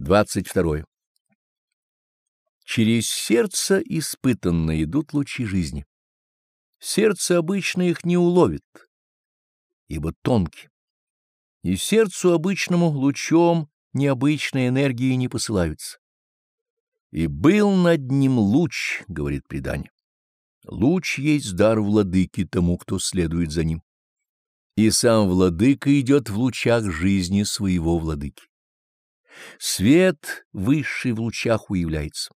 22. Через сердце испытанно идут лучи жизни. Сердце обычно их не уловит, ибо тонкий. И сердцу обычному лучом необычной энергии не посылаются. И был над ним луч, говорит предание. Луч есть дар владыки тому, кто следует за ним. И сам владыка идет в лучах жизни своего владыки. Свет высший в лучах уявляется.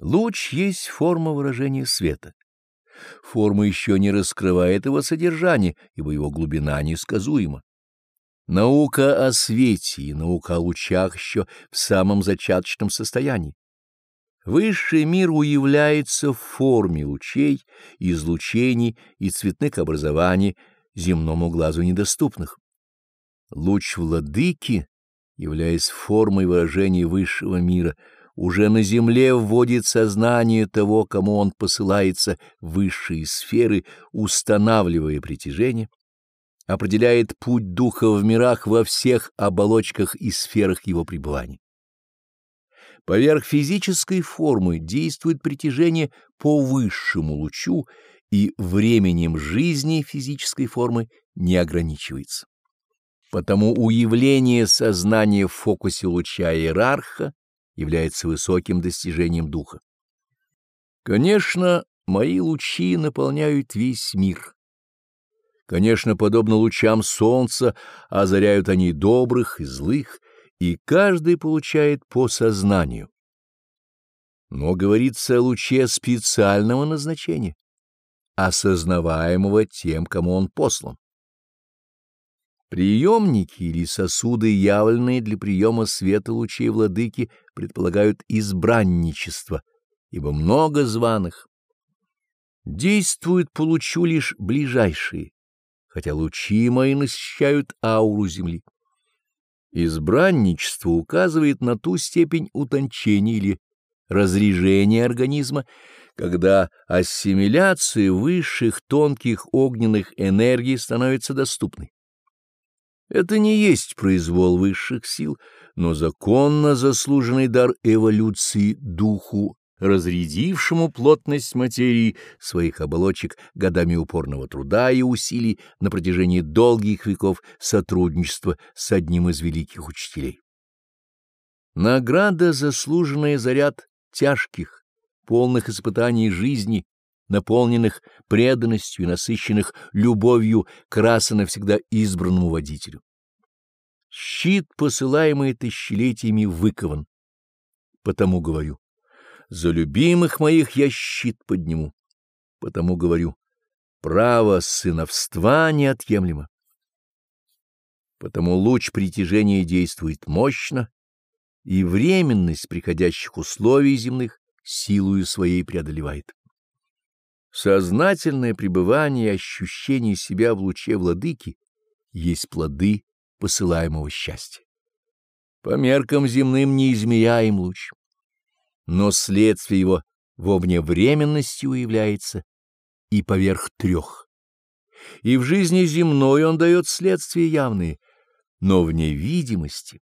Луч есть форма выражения света. Форма еще не раскрывает его содержание, ибо его глубина несказуема. Наука о свете и наука о лучах еще в самом зачаточном состоянии. Высший мир уявляется в форме лучей, излучений и цветных образований, земному глазу недоступных. Луч владыки, являясь формой выражения высшего мира, уже на земле вводит сознание того, кому он посылается в высшие сферы, устанавливая притяжение, определяет путь духа в мирах во всех оболочках и сферах его пребывания. Поверх физической формы действует притяжение по высшему лучу, и временем жизни физической формы не ограничивается. Потому уявление сознания в фокусе луча иерарха является высоким достижением духа. Конечно, мои лучи наполняют весь мир. Конечно, подобно лучам солнца, озаряют они добрых и злых, и каждый получает по сознанию. Но говорится о луче специального назначения, осознаваемого тем, кому он послан. Приемники или сосуды, явленные для приема света лучей владыки, предполагают избранничество, ибо много званых. Действуют по лучу лишь ближайшие, хотя лучи мои насыщают ауру земли. Избранничество указывает на ту степень утончения или разрежения организма, когда ассимиляция высших тонких огненных энергий становится доступной. Это не есть произвол высших сил, но законно заслуженный дар эволюции духу, разрядившему плотность материи своих оболочек годами упорного труда и усилий на протяжении долгих веков сотрудничества с одним из великих учителей. Награда, заслуженная за ряд тяжких, полных испытаний жизни, наполненных преданностью и насыщенных любовью к и навсегда избранному водителю. Щит, посылаемый тысячелетиями, выкован. Потому говорю, за любимых моих я щит подниму. Потому говорю, право сыновства неотъемлемо. Потому луч притяжения действует мощно, и временность приходящих условий земных силою своей преодолевает. Сознательное пребывание и ощущение себя в луче владыки есть плоды посылаемого счастья. По меркам земным неизмеряем луч, но следствие его во вневременности уявляется и поверх трех. И в жизни земной он дает следствия явные, но в невидимости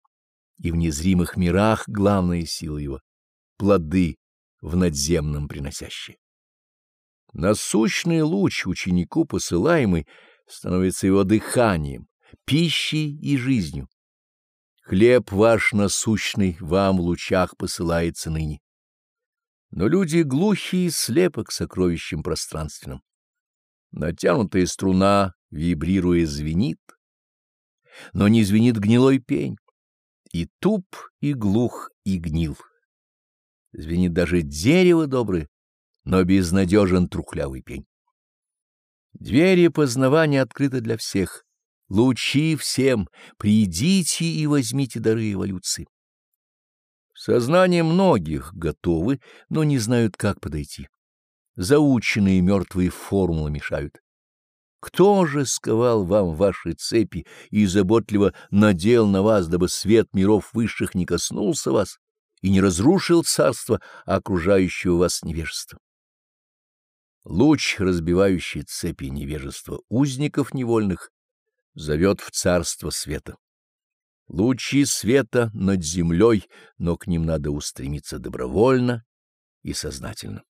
и в незримых мирах главная сила его — плоды в надземном приносящие. Насущный луч ученику посылаемый становится его дыханием, пищей и жизнью. Хлеб ваш насущный вам в лучах посылается ныне. Но люди глухие и слепы к сокровищам пространственным. Натянутая струна, вибрируя, звенит, но не звенит гнилой пень. И туп, и глух, и гнил. Звенит даже дерево доброе, но безнадежен трухлявый пень. Двери познавания открыты для всех. Лучи всем, придите и возьмите дары эволюции. Сознание многих готовы, но не знают, как подойти. Заученные мертвые формулы мешают. Кто же сковал вам ваши цепи и заботливо надел на вас, дабы свет миров высших не коснулся вас и не разрушил царство, окружающего вас невежества? Луч, разбивающий цепи невежества узников невольных, зовет в царство света. Лучи света над землей, но к ним надо устремиться добровольно и сознательно.